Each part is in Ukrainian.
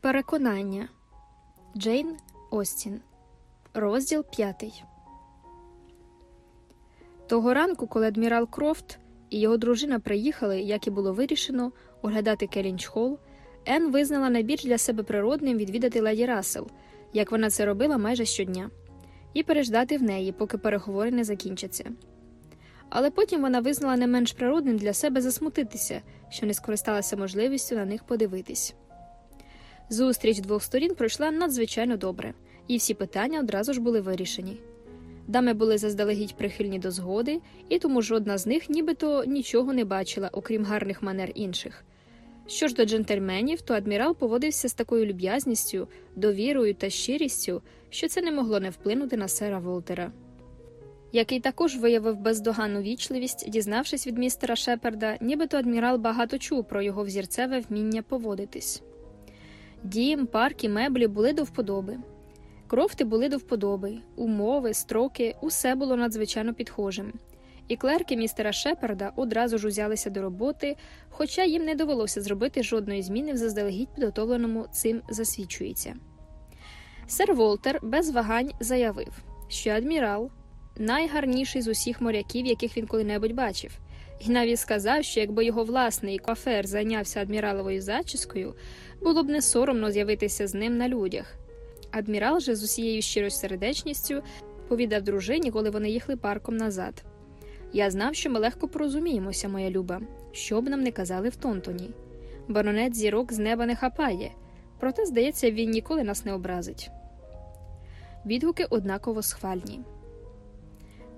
Переконання Джейн Остін. Розділ п'ятий. Того ранку, коли адмірал Крофт і його дружина приїхали, як і було вирішено, оглядати Келінч Холл, Енн визнала найбільш для себе природним відвідати леді Рассел, як вона це робила майже щодня, і переждати в неї, поки переговори не закінчаться. Але потім вона визнала не менш природним для себе засмутитися, що не скористалася можливістю на них подивитись. Зустріч двох сторін пройшла надзвичайно добре, і всі питання одразу ж були вирішені. Дами були заздалегідь прихильні до згоди, і тому жодна з них нібито нічого не бачила, окрім гарних манер інших. Що ж до джентльменів, то адмірал поводився з такою люб'язністю, довірою та щирістю, що це не могло не вплинути на сера Волтера, який також виявив бездоганну вічливість, дізнавшись від містера Шеперда, нібито адмірал багато чув про його взірцеве вміння поводитись. Дім, парк і меблі були до вподоби. Крофти були до вподоби, умови, строки, усе було надзвичайно підхожим. І клерки містера Шеперда одразу ж узялися до роботи, хоча їм не довелося зробити жодної зміни в заздалегідь підготовленому цим засвідчується. Сер Волтер без вагань заявив, що адмірал найгарніший з усіх моряків, яких він коли-небудь бачив, і навіть сказав, що якби його власний кафер зайнявся адміраловою зачіскою, було б не соромно з'явитися з ним на людях. Адмірал же з усією щирою сердечністю повідав дружині, коли вони їхали парком назад. Я знав, що ми легко порозуміємося, моя люба, що б нам не казали в Тонтоні. Баронет зірок з неба не хапає, проте, здається, він ніколи нас не образить. Відгуки однаково схвальні.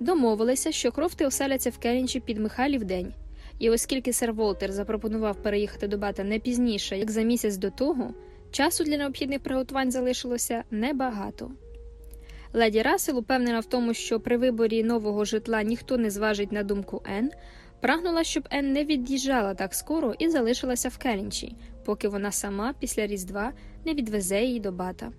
Домовилися, що крофти оселяться в Келінчі під Михайлів день, і оскільки сер Волтер запропонував переїхати до бата не пізніше, як за місяць до того, часу для необхідних приготувань залишилося небагато. Леді Рассел, упевнена в тому, що при виборі нового житла ніхто не зважить на думку Ен, прагнула, щоб Ен не від'їжджала так скоро і залишилася в Келінчі, поки вона сама після Різдва не відвезе її до бата.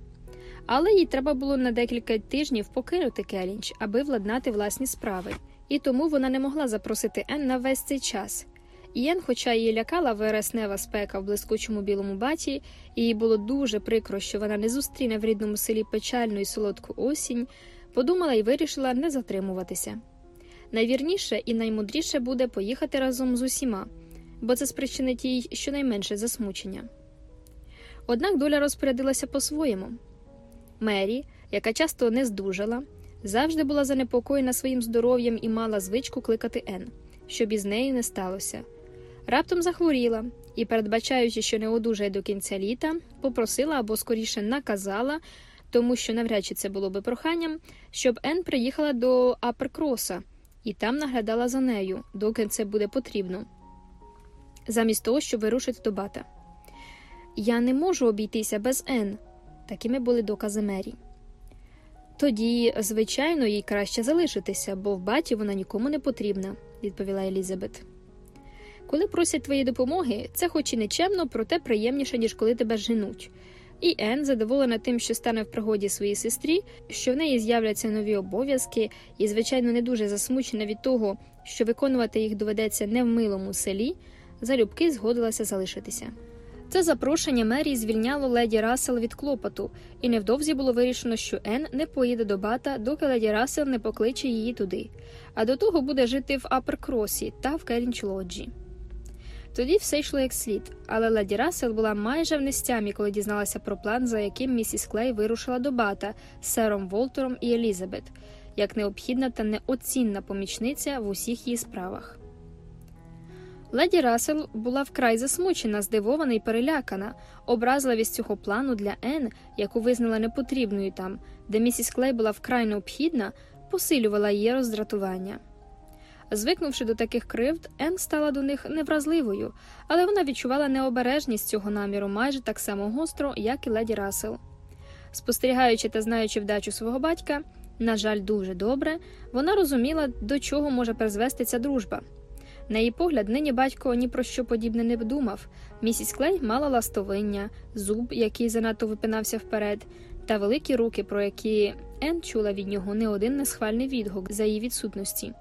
Але їй треба було на декілька тижнів покинути Келінч, аби владнати власні справи, і тому вона не могла запросити Ен на весь цей час. Ен, хоча її лякала вереснева спека в блискучому білому баті, і їй було дуже прикро, що вона не зустріне в рідному селі печальну і солодку осінь, подумала і вирішила не затримуватися. Найвірніше і наймудріше буде поїхати разом з усіма, бо це спричинить їй щонайменше засмучення. Однак доля розпорядилася по-своєму. Мері, яка часто не здужала, завжди була занепокоєна своїм здоров'ям і мала звичку кликати Ен, щоб із нею не сталося. Раптом захворіла і, передбачаючи, що не одужає до кінця літа, попросила або скоріше наказала, тому що навряд чи це було би проханням, щоб Ен приїхала до Аперкроса і там наглядала за нею, доки це буде потрібно, замість того, щоб вирушити до бата. Я не можу обійтися без Ен. Такими були докази Мері. Тоді, звичайно, їй краще залишитися, бо в баті вона нікому не потрібна, відповіла Елізабет. Коли просять твої допомоги, це хоч і нечемно, проте приємніше, ніж коли тебе женуть. І Ен, задоволена тим, що стане в пригоді своїй сестрі, що в неї з'являться нові обов'язки, і, звичайно, не дуже засмучена від того, що виконувати їх доведеться не в милому селі, залюбки згодилася залишитися. Це запрошення Мері звільняло леді Рассел від клопоту, і невдовзі було вирішено, що Ен не поїде до Бата, доки леді Рассел не покличе її туди, а до того буде жити в Аперкросі та в Келлінч Лоджі. Тоді все йшло як слід, але леді Рассел була майже в нестямі, коли дізналася про план, за яким місіс Клей вирушила до Бата з сером Волтером і Елізабет, як необхідна та неоцінна помічниця в усіх її справах. Леді Рассел була вкрай засмучена, здивована і перелякана. Образливість цього плану для Ен, яку визнала непотрібною там, де місіс Клей була вкрай необхідна, посилювала її роздратування. Звикнувши до таких кривд, Ен стала до них невразливою, але вона відчувала необережність цього наміру майже так само гостро, як і леді Рассел. Спостерігаючи та знаючи вдачу свого батька, на жаль, дуже добре, вона розуміла, до чого може призвести ця дружба. На її погляд, нині батько ні про що подібне не думав. Місіс Клей мала ластовиння, зуб, який занадто випинався вперед, та великі руки, про які Ен чула від нього не один несхвальний відгук за її відсутності.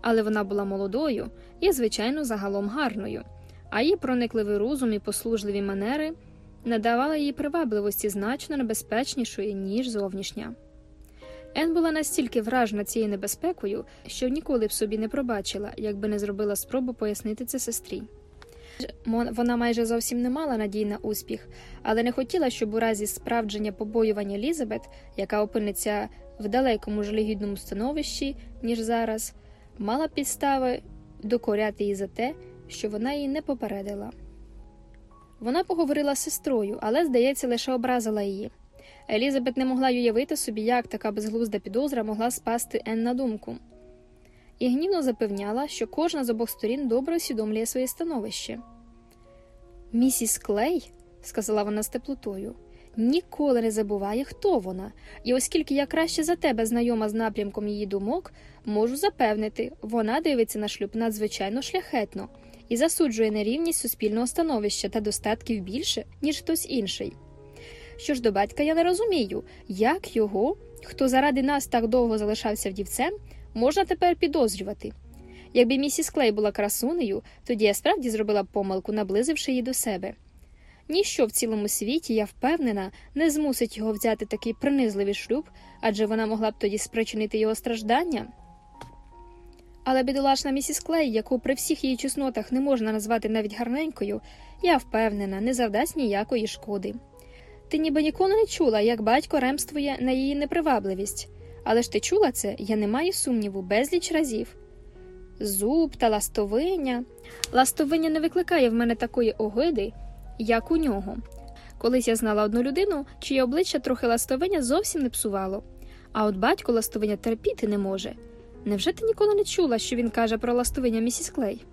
Але вона була молодою і, звичайно, загалом гарною, а її проникливий розум і послужливі манери надавала їй привабливості значно небезпечнішої, ніж зовнішня. Ен була настільки вражена цією небезпекою, що ніколи б собі не пробачила, якби не зробила спробу пояснити це сестрі. Вона майже зовсім не мала надій на успіх, але не хотіла, щоб у разі справдження побоювання Елізабет, яка опиниться в далекому жалюгідному становищі, ніж зараз, мала підстави докоряти її за те, що вона її не попередила. Вона поговорила з сестрою, але, здається, лише образила її. Елізабет не могла уявити собі, як така безглузда підозра могла спасти Ен на думку, і гнівно запевняла, що кожна з обох сторін добре усвідомлює своє становище. Місіс Клей, сказала вона з теплотою, ніколи не забуває, хто вона, і оскільки я краще за тебе знайома з напрямком її думок, можу запевнити, вона дивиться на шлюб надзвичайно шляхетно і засуджує нерівність суспільного становища та достатків більше, ніж хтось інший. Що ж до батька я не розумію, як його, хто заради нас так довго залишався вдівцем, можна тепер підозрювати. Якби місіс Клей була красунею, тоді я справді зробила б помилку, наблизивши її до себе. Ніщо в цілому світі, я впевнена, не змусить його взяти такий принизливий шлюб, адже вона могла б тоді спричинити його страждання. Але бідолашна місіс Клей, яку при всіх її чеснотах не можна назвати навіть гарненькою, я впевнена, не завдасть ніякої шкоди. Ти ніби ніколи не чула, як батько ремствує на її непривабливість, але ж ти чула це, я не маю сумніву, безліч разів. Зуб та ластовиня. Ластовиня не викликає в мене такої огиди, як у нього. Колись я знала одну людину, чиє обличчя трохи ластовиня зовсім не псувало, а от батько ластовиня терпіти не може. Невже ти ніколи не чула, що він каже про ластовиня місіс Клей?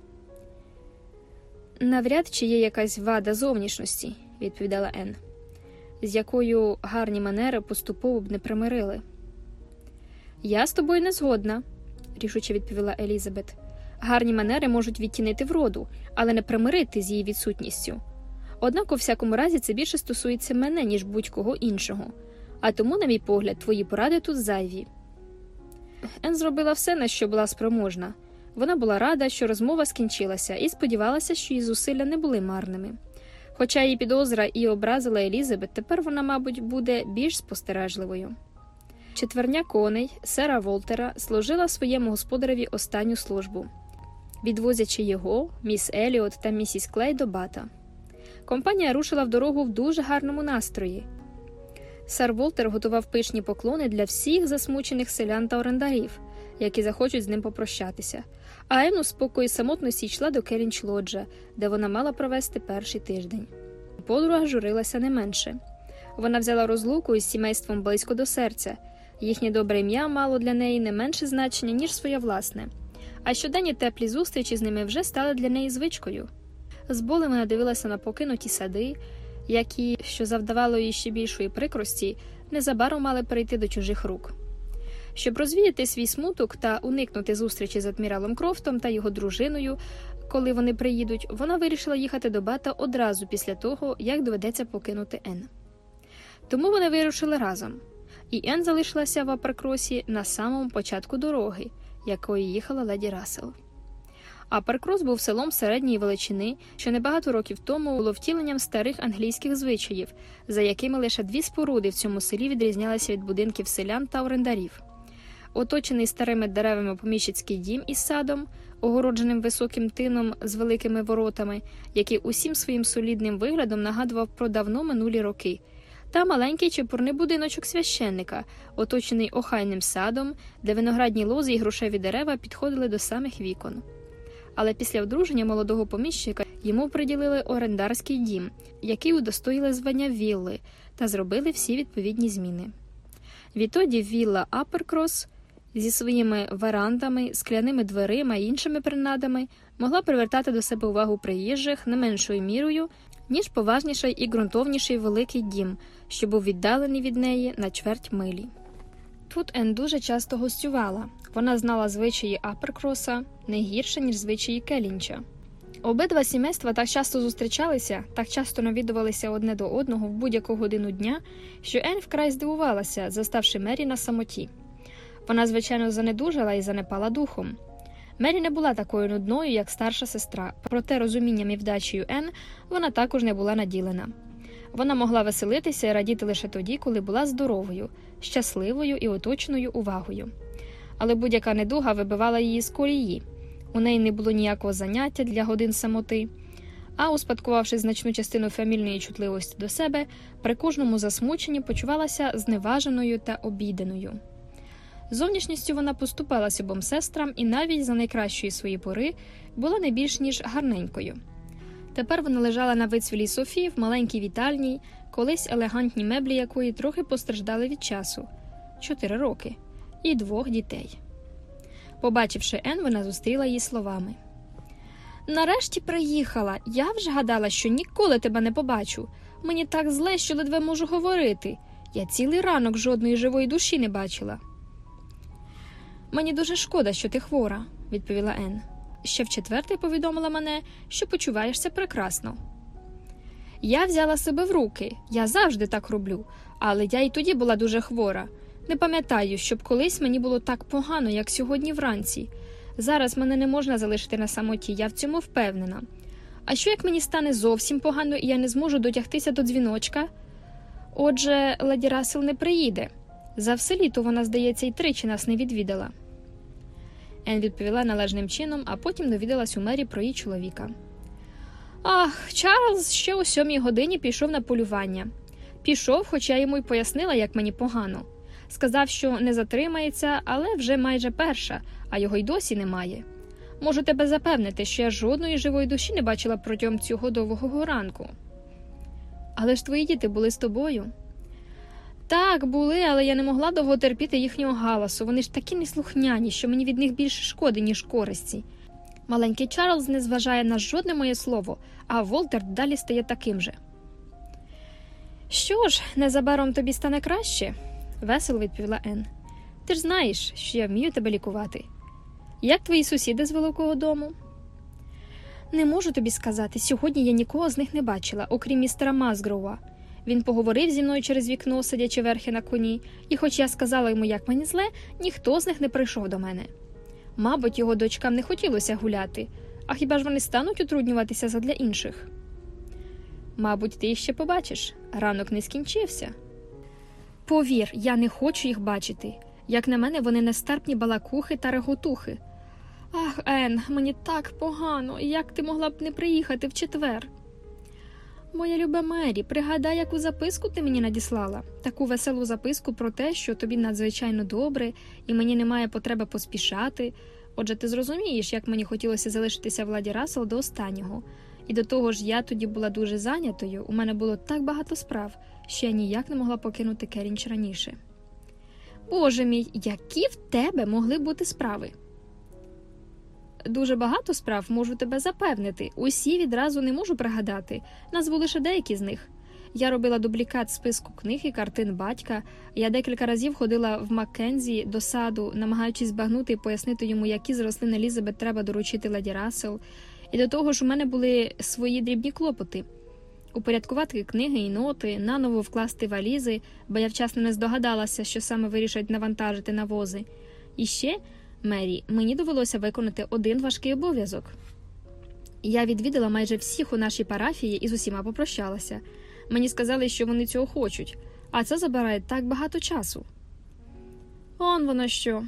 Навряд чи є якась вада зовнішності, відповідала Енн, з якою гарні манери поступово б не примирили. Я з тобою не згодна, рішуче відповіла Елізабет. Гарні манери можуть відтінити вроду, але не примирити з її відсутністю. Однак, у всякому разі, це більше стосується мене, ніж будь-кого іншого, а тому, на мій погляд, твої поради тут зайві. Ен зробила все, на що була спроможна. Вона була рада, що розмова скінчилася, і сподівалася, що її зусилля не були марними. Хоча її підозра і образила Елізабет, тепер вона, мабуть, буде більш спостережливою. Четверня коней сера Волтера служила своєму господареві останню службу, відвозячи його, міс Еліот та місіс Клей до бата. Компанія рушила в дорогу в дуже гарному настрої. Сер Волтер готував пишні поклони для всіх засмучених селян та орендарів, які захочуть з ним попрощатися. А Ен у спокої самотності йшла до Керінч Лоджа, де вона мала провести перший тиждень. Подруга журилася не менше. Вона взяла розлуку із сімейством близько до серця. Їхнє добре ім'я мало для неї не менше значення, ніж своє власне, а щоденні теплі зустрічі з ними вже стали для неї звичкою. З болем вона дивилася на покинуті сади, які, що завдавало їй ще більшої прикрості, незабаром мали перейти до чужих рук. Щоб розвіяти свій смуток та уникнути зустрічі з адміралом Крофтом та його дружиною, коли вони приїдуть, вона вирішила їхати до бата одразу після того, як доведеться покинути Ен. Тому вони вирушили разом, і Ен залишилася в Аперкросі на самому початку дороги, якою їхала леді Рассел. Аперкрос був селом середньої величини, що небагато років тому було втіленням старих англійських звичаїв, за якими лише дві споруди в цьому селі відрізнялися від будинків селян та орендарів. Оточений старими деревами поміщицький дім із садом, огородженим високим тином з великими воротами, який усім своїм солідним виглядом нагадував про давно минулі роки, та маленький чепурний будиночок священника, оточений охайним садом, де виноградні лози і грушеві дерева підходили до самих вікон. Але після одруження молодого поміщика йому приділили орендарський дім, який удостоїли звання вілли, та зробили всі відповідні зміни. Відтоді вілла Аперкрос зі своїми верандами, скляними дверима і іншими принадами могла привертати до себе увагу приїжджих не меншою мірою, ніж поважніший і ґрунтовніший великий дім, що був віддалений від неї на чверть милі. Тут Ен дуже часто гостювала. Вона знала звичаї Аперкроса не гірше, ніж звичаї Келінча. Обидва сімейства так часто зустрічалися, так часто навідувалися одне до одного в будь-яку годину дня, що Ен вкрай здивувалася, заставши Мері на самоті. Вона, звичайно, занедужала і занепала духом. Мері не була такою нудною, як старша сестра, проте розумінням і вдачею Ен вона також не була наділена. Вона могла веселитися і радіти лише тоді, коли була здоровою, щасливою і оточеною увагою. Але будь-яка недуга вибивала її з колії. У неї не було ніякого заняття для годин самоти, а, успадкувавши значну частину фамільної чутливості до себе, при кожному засмученні почувалася зневаженою та обіденою. Зовнішністю вона поступалась обом сестрам і навіть за найкращої свої пори була не більш ніж гарненькою. Тепер вона лежала на вицвілій Софії в маленькій вітальні, колись елегантні меблі якої трохи постраждали від часу чотири роки, і двох дітей. Побачивши Ен, вона зустріла її словами. Нарешті приїхала. Я вже гадала, що ніколи тебе не побачу. Мені так зле, що ледве можу говорити. Я цілий ранок жодної живої душі не бачила. Мені дуже шкода, що ти хвора, відповіла Ен. Ще в четвертий повідомила мене, що почуваєшся прекрасно. Я взяла себе в руки, я завжди так роблю, але я і тоді була дуже хвора. Не пам'ятаю, щоб колись мені було так погано, як сьогодні вранці. Зараз мене не можна залишити на самоті, я в цьому впевнена. А що як мені стане зовсім погано і я не зможу дотягтися до дзвіночка? Отже, леді Рассел не приїде. За все літо вона, здається, й тричі нас не відвідала. Ен відповіла належним чином, а потім довідалась у мері про її чоловіка. Ах, Чарльз ще о сьомій годині пішов на полювання. Пішов, хоча я йому й пояснила, як мені погано. Сказав, що не затримається, але вже майже перша, а його й досі немає. Можу тебе запевнити, що я жодної живої душі не бачила протягом цього довгого ранку. Але ж твої діти були з тобою. Так, були, але я не могла довго терпіти їхнього галасу. Вони ж такі неслухняні, що мені від них більше шкоди, ніж користі. Маленький Чарльз не зважає на жодне моє слово, а Волтер далі стає таким же. Що ж, незабаром тобі стане краще, весело відповіла Ен. Ти ж знаєш, що я вмію тебе лікувати. Як твої сусіди з великого дому? Не можу тобі сказати. Сьогодні я нікого з них не бачила, окрім містера Мазгрова. Він поговорив зі мною через вікно, сидячи верхи на коні, і, хоч я сказала йому, як мені зле, ніхто з них не прийшов до мене. Мабуть, його дочкам не хотілося гуляти, а хіба ж вони стануть утруднюватися задля інших? Мабуть, ти ще побачиш. Ранок не скінчився. Повір, я не хочу їх бачити. Як на мене, вони нестерпні балакухи та реготухи. Ах, Ен, мені так погано, як ти могла б не приїхати в четвер? Моя люба Мері, пригадай, яку записку ти мені надіслала, таку веселу записку про те, що тобі надзвичайно добре, і мені немає потреби поспішати. Отже, ти зрозумієш, як мені хотілося залишитися владі Рассел до останнього. І до того ж, я тоді була дуже зайнятою, у мене було так багато справ, що я ніяк не могла покинути Керінч раніше. Боже мій, які в тебе могли бути справи? Дуже багато справ можу тебе запевнити. Усі відразу не можу пригадати. Назву лише деякі з них. Я робила дублікат списку книг і картин батька. Я декілька разів ходила в Маккензі до саду, намагаючись збагнути і пояснити йому, які з рослин Елізабет треба доручити леді Рассел. І до того ж, у мене були свої дрібні клопоти. Упорядкувати книги і ноти, наново вкласти валізи, бо я вчасно не здогадалася, що саме вирішать навантажити навози. І ще Мері, мені довелося виконати один важкий обов'язок. Я відвідала майже всіх у нашій парафії і з усіма попрощалася. Мені сказали, що вони цього хочуть, а це забирає так багато часу. Он воно що,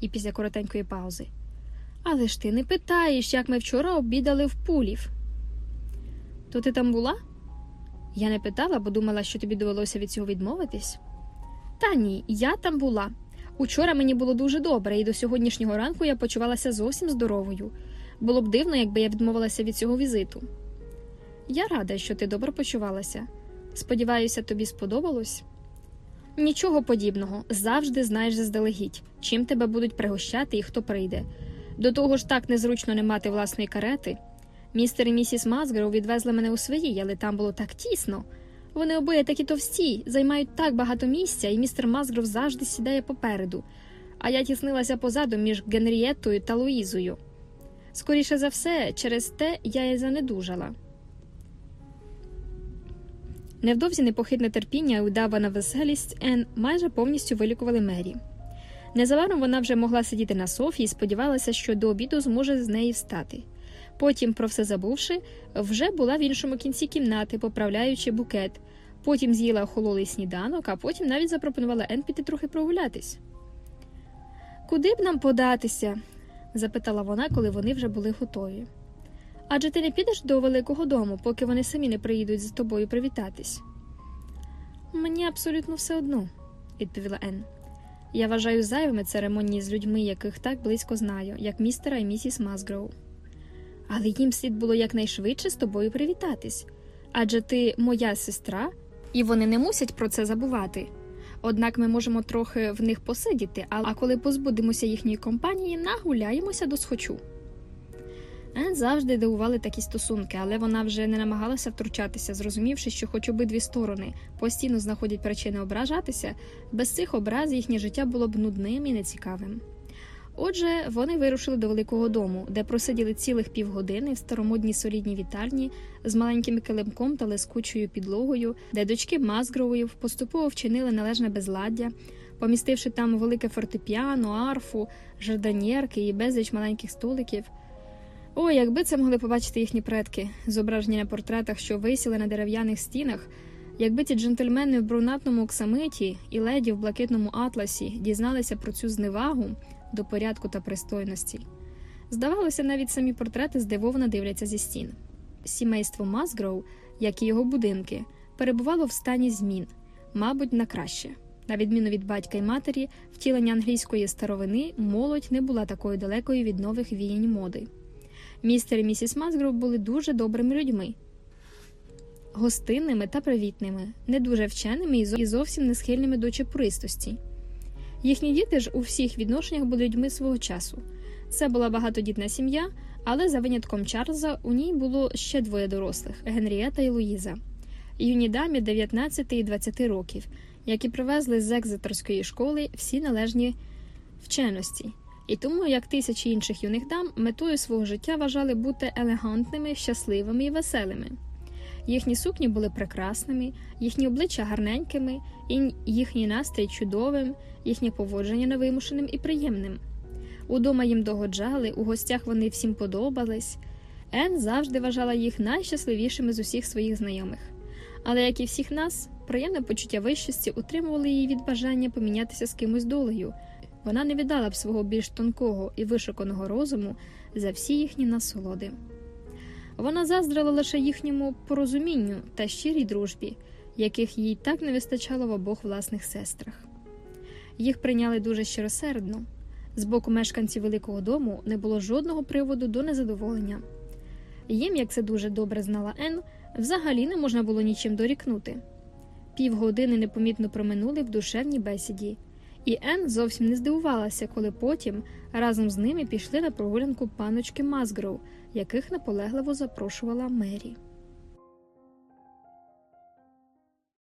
і після коротенької паузи. Але ж ти не питаєш, як ми вчора обідали в пулів. То ти там була? Я не питала, бо думала, що тобі довелося від цього відмовитись. Та ні, я там була. Учора мені було дуже добре, і до сьогоднішнього ранку я почувалася зовсім здоровою. Було б дивно, якби я відмовилася від цього візиту. Я рада, що ти добре почувалася. Сподіваюся, тобі сподобалось? Нічого подібного, завжди знаєш заздалегідь, чим тебе будуть пригощати і хто прийде. До того ж, так незручно не мати власної карети. Містер і місіс Мазгров відвезли мене у своїй, але там було так тісно. Вони обоє такі товсті, займають так багато місця, і містер Мазгров завжди сідає попереду, а я тіснилася позаду між Генрієттою та Луїзою. Скоріше за все, через те я і занедужала. Невдовзі непохитне терпіння і удавана веселість Ен майже повністю вилікували Мері. Незабаром вона вже могла сидіти на софі і сподівалася, що до обіду зможе з неї встати. Потім, про все забувши, вже була в іншому кінці кімнати, поправляючи букет, Потім з'їла охололий сніданок, а потім навіть запропонувала Ен піти трохи прогулятись. Куди б нам податися? запитала вона, коли вони вже були готові. Адже ти не підеш до великого дому, поки вони самі не приїдуть за тобою привітатись. Мені абсолютно все одно, відповіла Ен. Я вважаю зайвими церемонії з людьми, яких так близько знаю, як містера і місіс Мазгроу. Але їм слід було якнайшвидше з тобою привітатись. Адже ти моя сестра, і вони не мусять про це забувати. Однак ми можемо трохи в них посидіти, а коли позбудемося їхньої компанії, нагуляємося до схочу. Ен завжди дивували такі стосунки, але вона вже не намагалася втручатися, зрозумівши, що хоч обидві сторони постійно знаходять причини ображатися, без цих образ їхнє життя було б нудним і нецікавим. Отже, вони вирушили до великого дому, де просиділи цілих півгодини в старомодній солідній вітальні з маленьким килимком та лискучою підлогою, де дочки Мазгрової поступово вчинили належне безладдя, помістивши там велике фортепіано, арфу, жарданєрки і безліч маленьких столиків. О, якби це могли побачити їхні предки, зображені на портретах, що висіли на дерев'яних стінах, якби ті джентльмени в брунатному оксамиті і леді в блакитному атласі дізналися про цю зневагу до порядку та пристойності. Здавалося, навіть самі портрети здивовано дивляться зі стін. Сімейство Мазгроу, як і його будинки, перебувало в стані змін, мабуть, на краще. На відміну від батька й матері, втілення англійської старовини молодь не була такою далекою від нових віянь моди. Містер і місіс Мазгроу були дуже добрими людьми, гостинними та привітними, не дуже вченими і зовсім не схильними до чепуристості. Їхні діти ж у всіх відношеннях були людьми свого часу. Це була багатодітна сім'я, але за винятком Чарльза у ній було ще двоє дорослих Генрієта і Луїза, юні дамі 19 і 20 років, які привезли з екзетерської школи всі належні вченості. І тому, як тисячі інших юних дам, метою свого життя вважали бути елегантними, щасливими і веселими. Їхні сукні були прекрасними, їхні обличчя гарненькими, і їхній настрій чудовим, їхнє поводження невимушеним і приємним. Удома їм догоджали, у гостях вони всім подобались. Ен завжди вважала їх найщасливішими з усіх своїх знайомих. Але, як і всіх нас, приємне почуття вищості утримували її від бажання помінятися з кимось долею. Вона не віддала б свого більш тонкого і вишуканого розуму за всі їхні насолоди. Вона заздрила лише їхньому порозумінню та щирій дружбі, яких їй так не вистачало в обох власних сестрах. Їх прийняли дуже щиросердно. З боку мешканців Великого дому не було жодного приводу до незадоволення. Їм, як це дуже добре знала Ен, взагалі не можна було нічим дорікнути. Півгодини непомітно проминули в душевній бесіді, і Ен зовсім не здивувалася, коли потім разом з ними пішли на прогулянку паночки Мазгроу, яких наполегливо запрошувала Мері.